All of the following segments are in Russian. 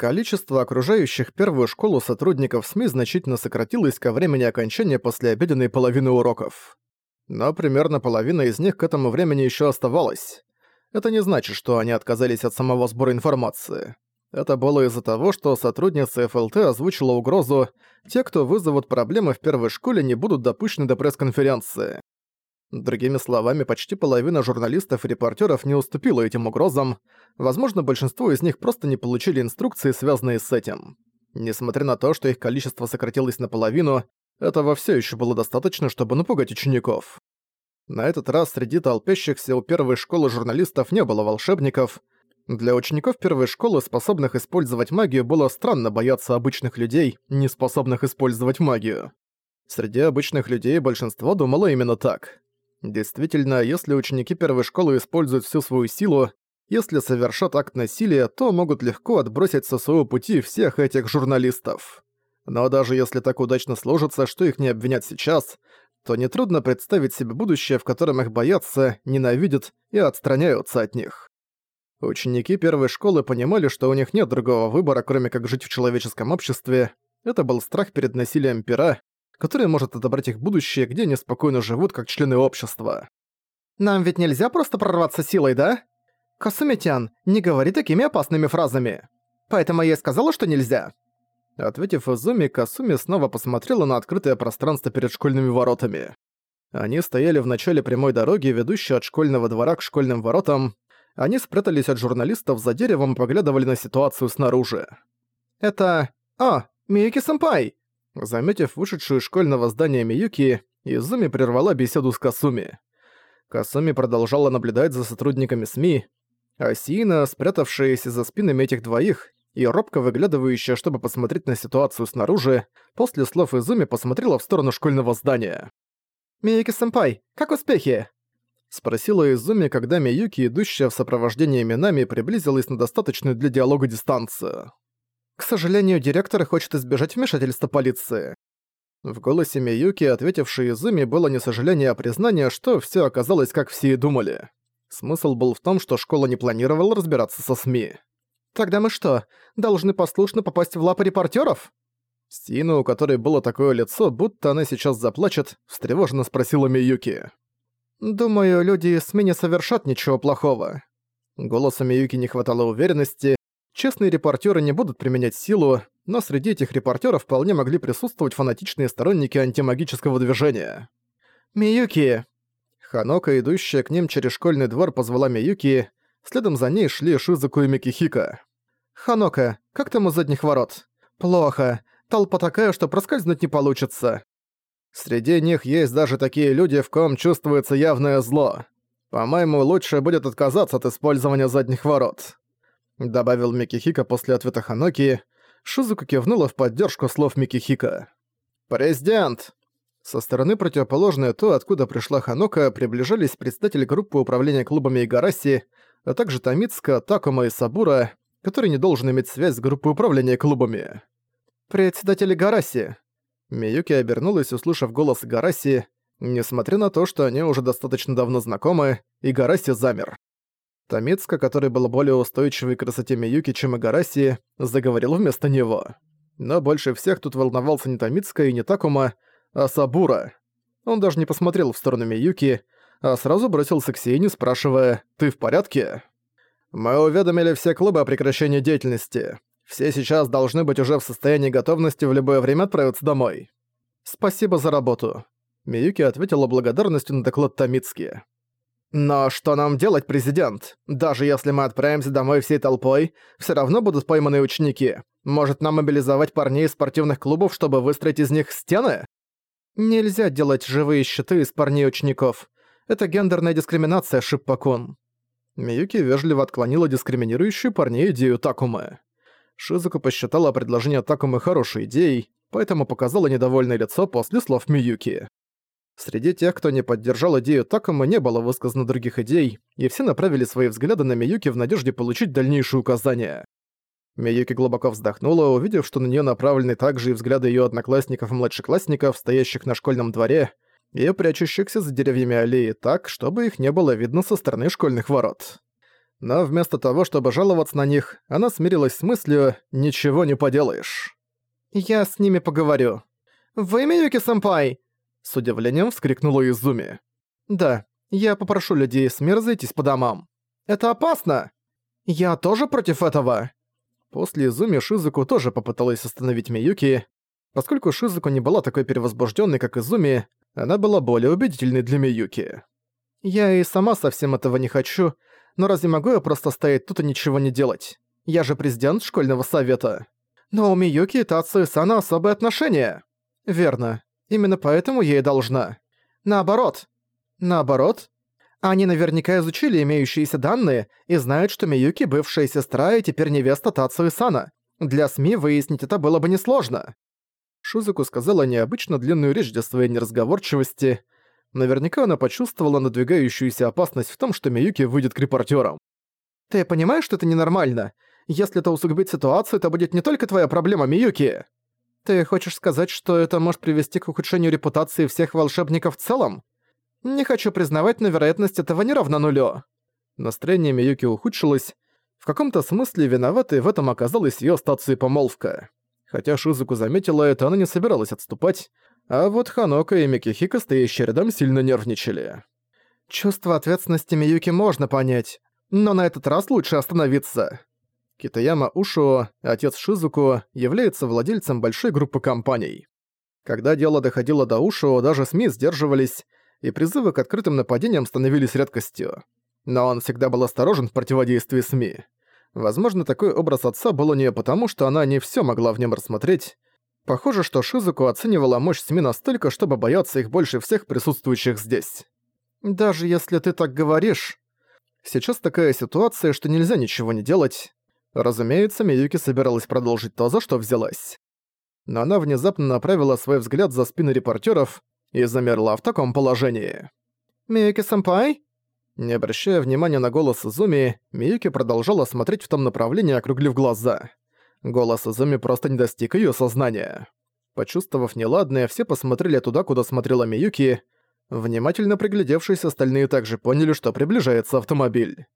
Количество окружающих первую школу сотрудников СМИ значительно сократилось ко времени окончания послеобеденной половины уроков. Но примерно половина из них к этому времени еще оставалась. Это не значит, что они отказались от самого сбора информации. Это было из-за того, что сотрудница ФЛТ озвучила угрозу «те, кто вызовут проблемы в первой школе, не будут допущены до пресс-конференции». Другими словами, почти половина журналистов и репортеров не уступила этим угрозам, возможно, большинство из них просто не получили инструкции, связанные с этим. Несмотря на то, что их количество сократилось наполовину, этого все еще было достаточно, чтобы напугать учеников. На этот раз среди толпящихся у первой школы журналистов не было волшебников, для учеников первой школы, способных использовать магию, было странно бояться обычных людей, не способных использовать магию. Среди обычных людей большинство думало именно так. Действительно, если ученики первой школы используют всю свою силу, если совершат акт насилия, то могут легко отбросить со своего пути всех этих журналистов. Но даже если так удачно сложится, что их не обвинят сейчас, то нетрудно представить себе будущее, в котором их боятся, ненавидят и отстраняются от них. Ученики первой школы понимали, что у них нет другого выбора, кроме как жить в человеческом обществе. Это был страх перед насилием пера, который может отобрать их будущее, где они спокойно живут как члены общества. «Нам ведь нельзя просто прорваться силой, да? Касумитян, не говори такими опасными фразами. Поэтому я и сказала, что нельзя». Ответив Изуми, Касуми снова посмотрела на открытое пространство перед школьными воротами. Они стояли в начале прямой дороги, ведущей от школьного двора к школьным воротам, они спрятались от журналистов за деревом и поглядывали на ситуацию снаружи. «Это... А, Миюки-сэмпай!» Заметив вышедшую из школьного здания Миюки, Изуми прервала беседу с Касуми. Касуми продолжала наблюдать за сотрудниками СМИ, а Сиина, спрятавшаяся за спинами этих двоих, и робко выглядывающая, чтобы посмотреть на ситуацию снаружи, после слов Изуми посмотрела в сторону школьного здания. «Миюки-сэмпай, как успехи?» Спросила Изуми, когда Миюки, идущая в сопровождении Минами, приблизилась на достаточную для диалога дистанцию. «К сожалению, директор хочет избежать вмешательства полиции». В голосе Миюки, ответившей Изуми, было не сожаление, а признание, что все оказалось, как все и думали. Смысл был в том, что школа не планировала разбираться со СМИ. «Тогда мы что, должны послушно попасть в лапы репортеров? Сина, у которой было такое лицо, будто она сейчас заплачет, встревоженно спросила Миюки. «Думаю, люди СМИ не совершат ничего плохого». Голосу Миюки не хватало уверенности. Честные репортеры не будут применять силу, но среди этих репортеров вполне могли присутствовать фанатичные сторонники антимагического движения. «Миюки!» Ханока, идущая к ним через школьный двор, позвала Миюки. Следом за ней шли Шизуку и Микихика. «Ханока, как там у задних ворот?» «Плохо. Толпа такая, что проскользнуть не получится. Среди них есть даже такие люди, в ком чувствуется явное зло. По-моему, лучше будет отказаться от использования задних ворот», — добавил Микихика после ответа Ханоки. Шизука кивнула в поддержку слов Микихика. «Президент!» Со стороны противоположной то, откуда пришла Ханока, приближались председатель группы управления клубами Игараси, а также Тамицка, Такума и Сабура, который не должен иметь связь с группой управления клубами. «Председатель Игараси, Миюки обернулась, услышав голос Гараси. Несмотря на то, что они уже достаточно давно знакомы, и Гараси замер. Тамицка, который был более устойчивый к красоте Миюки, чем и Гараси, заговорил вместо него. Но больше всех тут волновался не Тамицка и не Такума, а Сабура. Он даже не посмотрел в сторону Миюки, а сразу бросился к Сиене, спрашивая «Ты в порядке?» «Мы уведомили все клубы о прекращении деятельности. Все сейчас должны быть уже в состоянии готовности в любое время отправиться домой. Спасибо за работу. Миюки ответила благодарностью на доклад Тамицки. «Но что нам делать, президент? Даже если мы отправимся домой всей толпой, все равно будут пойманы ученики. Может, нам мобилизовать парней из спортивных клубов, чтобы выстроить из них стены?» «Нельзя делать живые щиты из парней учеников. Это гендерная дискриминация, Шиппакун». Миюки вежливо отклонила дискриминирующую парней идею Такумы. Шизука посчитала предложение Такумы хорошей идеей, поэтому показала недовольное лицо после слов Миюки. Среди тех, кто не поддержал идею Такумы, не было высказано других идей, и все направили свои взгляды на Миюки в надежде получить дальнейшие указания. Миюки глубоко вздохнула, увидев, что на нее направлены также и взгляды ее одноклассников и младшеклассников, стоящих на школьном дворе, и прячущихся за деревьями аллеи так, чтобы их не было видно со стороны школьных ворот. Но вместо того, чтобы жаловаться на них, она смирилась с мыслью «ничего не поделаешь». «Я с ними поговорю». «Вы Миюки-сэмпай!» С удивлением вскрикнула Изуми. «Да, я попрошу людей с мир зайтись по домам. Это опасно!» «Я тоже против этого!» После Изуми Шизуку тоже попыталась остановить Миюки. Поскольку Шизуку не была такой перевозбужденной, как Изуми, она была более убедительной для Миюки. «Я и сама совсем этого не хочу, но разве могу я просто стоять тут и ничего не делать? Я же президент школьного совета. Но у Миюки и Тацу и Сана особые отношения». «Верно. Именно поэтому я и должна. Наоборот. Наоборот? Они наверняка изучили имеющиеся данные и знают, что Миюки – бывшая сестра и теперь невеста Тацу и Сана. Для СМИ выяснить это было бы несложно. Шузуку сказала необычно длинную речь для своей неразговорчивости. Наверняка она почувствовала надвигающуюся опасность в том, что Миюки выйдет к репортерам. «Ты понимаешь, что это ненормально? Если это усугубит ситуацию, это будет не только твоя проблема, Миюки!» «Ты хочешь сказать, что это может привести к ухудшению репутации всех волшебников в целом?» Не хочу признавать, но вероятность этого не равна нулю. Настроение Миюки ухудшилось. В каком-то смысле виноватой в этом оказалась её стация помолвка. Хотя Шизуку заметила это, она не собиралась отступать, а вот Ханока и Микихика, стоящие рядом, сильно нервничали. Чувство ответственности Миюки можно понять, но на этот раз лучше остановиться. Китаяма Ушуо, отец Шизуку, является владельцем большой группы компаний. Когда дело доходило до Ушуо, даже СМИ сдерживались, и призывы к открытым нападениям становились редкостью. Но он всегда был осторожен в противодействии СМИ. Возможно, такой образ отца был у нее потому, что она не все могла в нем рассмотреть. Похоже, что Шизуку оценивала мощь СМИ настолько, чтобы бояться их больше всех присутствующих здесь. «Даже если ты так говоришь...» Сейчас такая ситуация, что нельзя ничего не делать. Разумеется, Миюки собиралась продолжить то, за что взялась. Но она внезапно направила свой взгляд за спины репортеров и замерла в таком положении. «Миюки-сэмпай?» Не обращая внимания на голос Изуми, Миюки продолжала смотреть в том направлении, округлив глаза. Голос Изуми просто не достиг её сознания. Почувствовав неладное, все посмотрели туда, куда смотрела Миюки. Внимательно приглядевшись, остальные также поняли, что приближается автомобиль.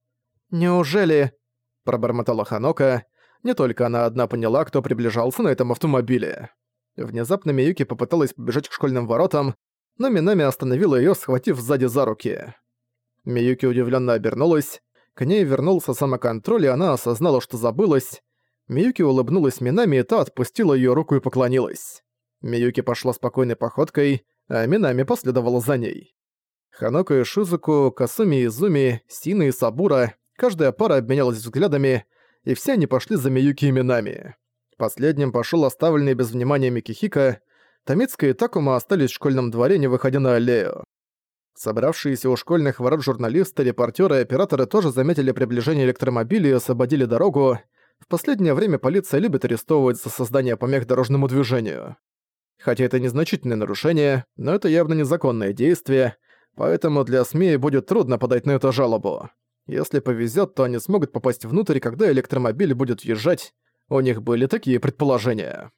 «Неужели...» – пробормотала Ханока. Не только она одна поняла, кто приближался на этом автомобиле. Внезапно Миюки попыталась побежать к школьным воротам, но Минами остановила её, схватив сзади за руки. Миюки удивлённо обернулась. К ней вернулся самоконтроль, и она осознала, что забылась. Миюки улыбнулась Минами, и та отпустила её руку и поклонилась. Миюки пошла спокойной походкой, а Минами последовала за ней. Ханока и Шизуку, Касуми и Зуми, Сина и Сабура, каждая пара обменялась взглядами, и все они пошли за Миюки и Минами. Последним пошёл оставленный без внимания Микихика, Томицка и Такума остались в школьном дворе, не выходя на аллею. Собравшиеся у школьных ворот журналисты, репортеры и операторы тоже заметили приближение электромобилей и освободили дорогу. В последнее время полиция любит арестовывать за создание помех дорожному движению. Хотя это незначительное нарушение, но это явно незаконное действие, поэтому для СМИ будет трудно подать на это жалобу. Если повезет, то они смогут попасть внутрь, когда электромобиль будет въезжать. У них были такие предположения.